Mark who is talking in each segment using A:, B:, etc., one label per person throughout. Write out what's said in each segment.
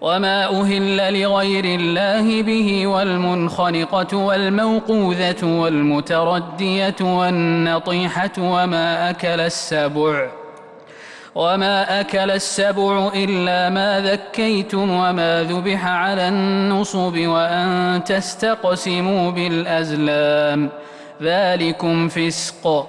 A: وما أهل لغير الله به والمنخنقة والموقوذة والمتردية والنطيحة وما أكل السبع وما أكل السبع إلا ما ذكيتم وما ذبح على النصب وأن تستقسموا بالأزلام ذلكم فسق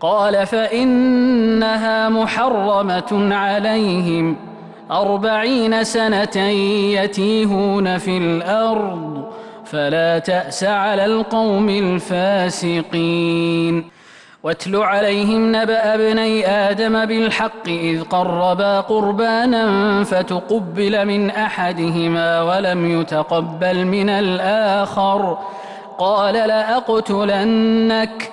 A: قال فإنها محرمة عليهم أربعين سنة يتيهون في الأرض فلا تأس على القوم الفاسقين. واتل عليهم نبأ ابني آدم بالحق إذ قربا قربانا فتقبل من أحدهما ولم يتقبل من الآخر. قال لأقتلنك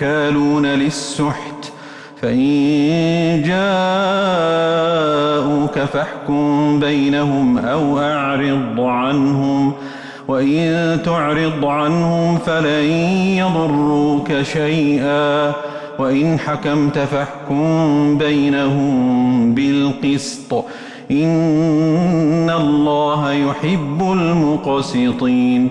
B: أكالون للسحت. فإن جاءوك فاحكم بينهم أو أعرض عنهم. وإن تعرض عنهم فلن يضروك شيئا. وإن حكمت فاحكم بينهم بالقسط. إن الله يحب المقسطين.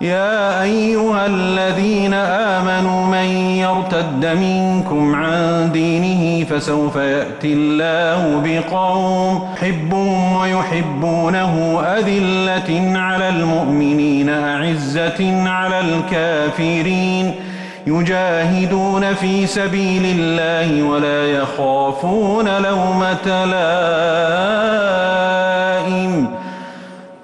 B: يا أيها الذين آمنوا من يرتد منكم عن دينه فسوف يأتي الله بقوم حبهم ويحبونه أذلة على المؤمنين أعزة على الكافرين. يجاهدون في سبيل الله ولا يخافون لومة لائم.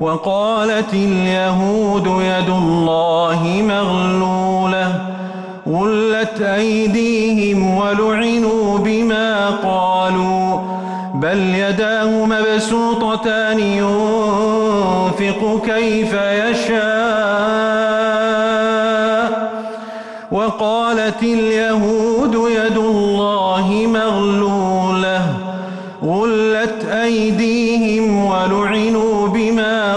B: وقالت اليهود يد الله مغلولة غلت أيديهم ولعنوا بما قالوا بل يداه مبسوطتان ينفق كيف يشاء. وقالت اليهود يد الله مغلولة غلت أيديهم ولعنوا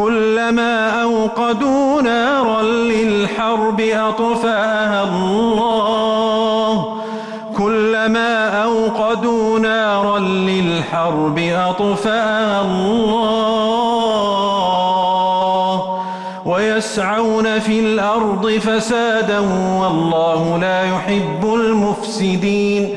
B: كلما أوقدوا نارا للحرب أطفاها الله. كلما أوقدوا نارا للحرب أطفاها الله. ويسعون في الأرض فسادا والله لا يحب المفسدين.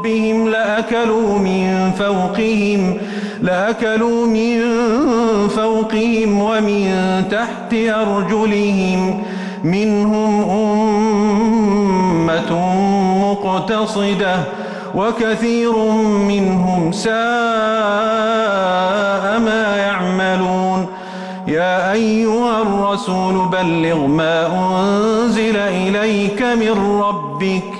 B: ربهم لأكلوا من فوقهم لأكلوا من فوقهم ومن تحت أرجلهم منهم أمة مقتصدة وكثير منهم ساء ما يعملون. يا أيها الرسول بلغ ما أنزل إليك من ربك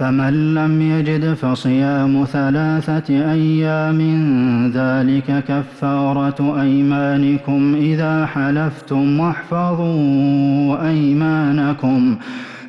A: فمن لم يجد فصيام ثلاثة أيام ذلك كفارة أيمانكم إذا حلفتم واحفظوا أيمانكم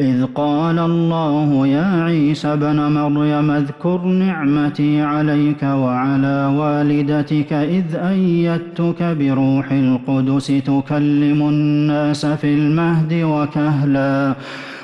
A: إذ قال الله يا عيسى ابن مريم اذكر نعمتي عليك وعلى والدتك إذ أيدتك بروح القدس تكلم الناس في المهد وكهلاً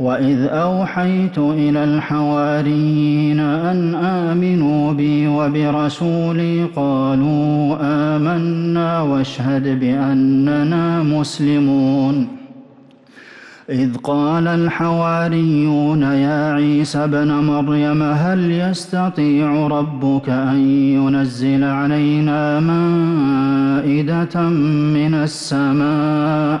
A: وإذ أوحيت إلى الحواريين أن آمنوا بي وبرسولي قالوا آمنا واشهد بأننا مسلمون إذ قال الحواريون يا عيسى ابن مريم هل يستطيع ربك أن ينزل علينا مائدة من السماء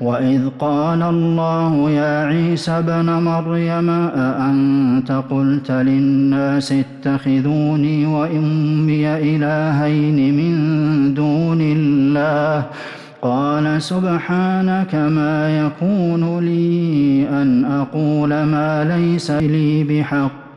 A: وإذ قال الله يا عيسى ابن مريم أأنت قلت للناس اتخذوني وأمي إلهين من دون الله قال سبحانك ما يكون لي أن أقول ما ليس لي بحق